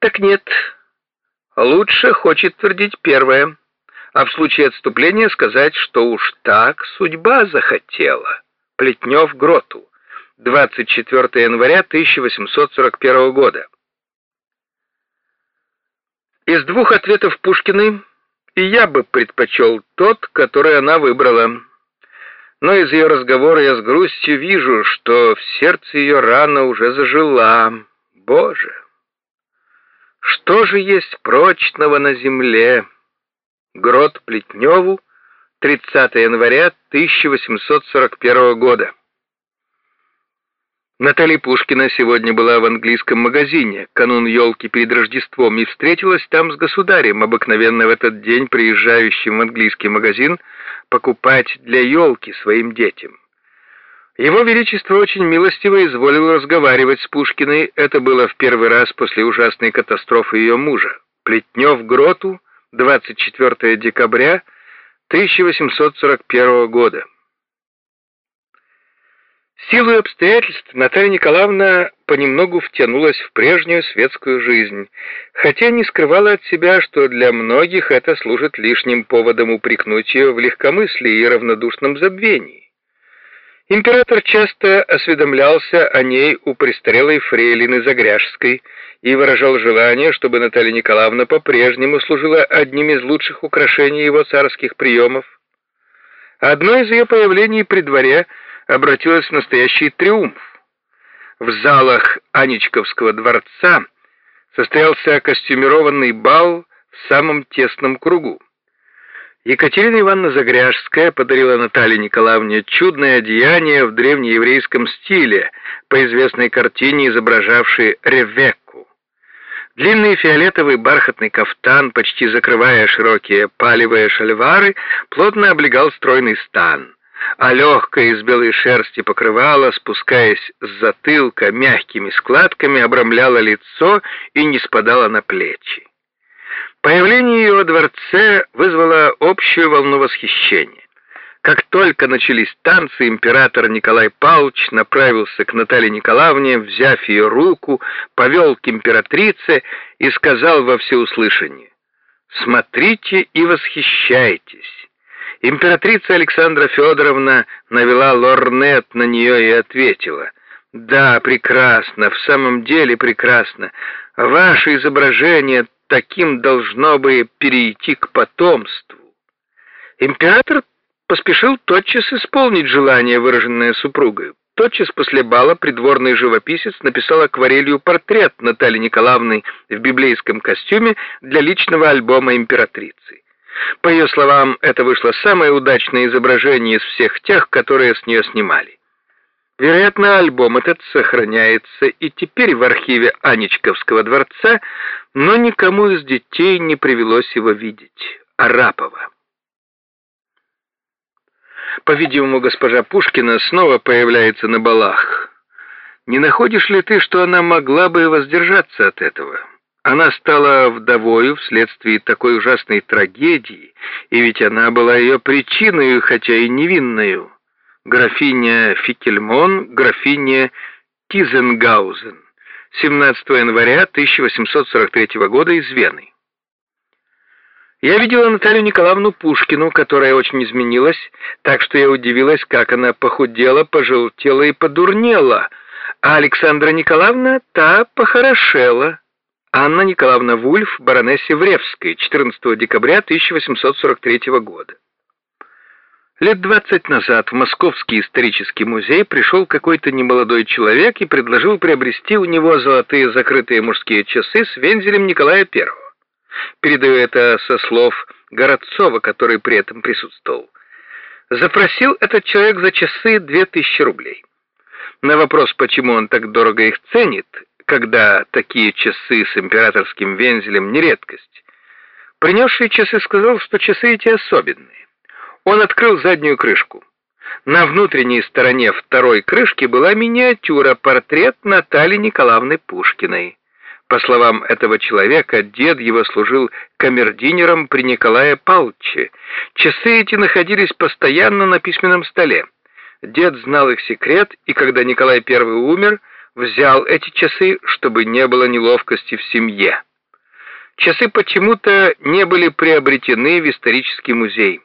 Так нет, лучше хочет твердить первое, а в случае отступления сказать, что уж так судьба захотела. Плетнев Гроту, 24 января 1841 года. Из двух ответов Пушкиной и я бы предпочел тот, который она выбрала. Но из ее разговора я с грустью вижу, что в сердце ее рана уже зажила. Боже! Что же есть прочного на земле? Грот Плетневу, 30 января 1841 года. Наталья Пушкина сегодня была в английском магазине, канун елки перед Рождеством, и встретилась там с государем, обыкновенно в этот день приезжающим в английский магазин покупать для елки своим детям. Его Величество очень милостиво изволил разговаривать с Пушкиной, это было в первый раз после ужасной катастрофы ее мужа. Плетнев Гроту, 24 декабря 1841 года. Силой обстоятельств Наталья Николаевна понемногу втянулась в прежнюю светскую жизнь, хотя не скрывала от себя, что для многих это служит лишним поводом упрекнуть ее в легкомыслии и равнодушном забвении. Император часто осведомлялся о ней у престарелой фрейлины Загряжской и выражал желание, чтобы Наталья Николаевна по-прежнему служила одним из лучших украшений его царских приемов. Одно из ее появлений при дворе – обратилась в настоящий триумф. В залах Анечковского дворца состоялся костюмированный бал в самом тесном кругу. Екатерина Ивановна Загряжская подарила Наталье Николаевне чудное одеяние в древнееврейском стиле по известной картине, изображавшей Ревекку. Длинный фиолетовый бархатный кафтан, почти закрывая широкие палевые шальвары, плотно облегал стройный стан а легкое из белой шерсти покрывало, спускаясь с затылка мягкими складками, обрамляло лицо и не спадало на плечи. Появление ее во дворце вызвало общую волну восхищения. Как только начались танцы, император Николай Павлович направился к Наталье Николаевне, взяв ее руку, повел к императрице и сказал во всеуслышание «Смотрите и восхищайтесь». Императрица Александра Федоровна навела лорнет на нее и ответила, «Да, прекрасно, в самом деле прекрасно. Ваше изображение таким должно бы перейти к потомству». Император поспешил тотчас исполнить желание, выраженное супругой. Тотчас после бала придворный живописец написал акварелью портрет Натальи Николаевны в библейском костюме для личного альбома императрицы. По ее словам, это вышло самое удачное изображение из всех тех, которые с нее снимали. Вероятно, альбом этот сохраняется и теперь в архиве Анечковского дворца, но никому из детей не привелось его видеть. Арапова. По-видимому, госпожа Пушкина снова появляется на балах. Не находишь ли ты, что она могла бы воздержаться от этого? Она стала вдовою вследствие такой ужасной трагедии, и ведь она была ее причиной, хотя и невинною. Графиня Фикельмон, графиня Тизенгаузен, 17 января 1843 года из Вены. Я видела Наталью Николаевну Пушкину, которая очень изменилась, так что я удивилась, как она похудела, пожелтела и подурнела, а Александра Николаевна та похорошела. Анна Николаевна Вульф, баронессе Вревской, 14 декабря 1843 года. Лет двадцать назад в Московский исторический музей пришел какой-то немолодой человек и предложил приобрести у него золотые закрытые мужские часы с вензелем Николая I. Передаю это со слов Городцова, который при этом присутствовал. Запросил этот человек за часы две тысячи рублей. На вопрос, почему он так дорого их ценит, когда такие часы с императорским вензелем не редкость. Принесший часы сказал, что часы эти особенные. Он открыл заднюю крышку. На внутренней стороне второй крышки была миниатюра, портрет Натальи Николаевны Пушкиной. По словам этого человека, дед его служил камердинером при Николае Павловиче. Часы эти находились постоянно на письменном столе. Дед знал их секрет, и когда Николай I умер, взял эти часы, чтобы не было неловкости в семье. Часы почему-то не были приобретены в исторический музей.